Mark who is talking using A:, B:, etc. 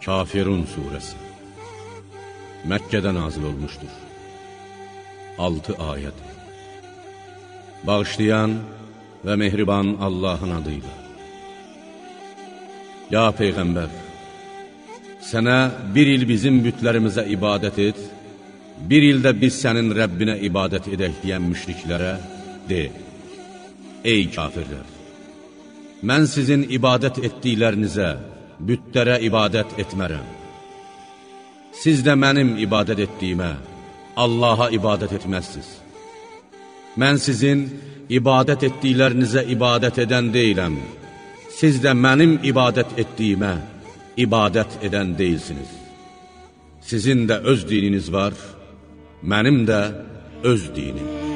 A: Kafirun surəsi Məkkədə nazil olmuşdur. 6 ayəd Bağışlayan və mehriban Allahın adıyla Ya Peyğəmbər Sənə bir il bizim bütlərimizə ibadət et Bir ildə biz sənin Rəbbinə ibadət edək deyən müşriklərə de Ey kafirlər Mən sizin ibadət etdiklərinizə bütlərə ibadət etmərəm. Siz də mənim ibadət etdiyimə, Allaha ibadət etməzsiz. Mən sizin ibadət etdiklərinizə ibadət edən deyiləm. Siz də mənim ibadət etdiyimə ibadət edən deyilsiniz. Sizin də öz dininiz var, mənim də öz dinim.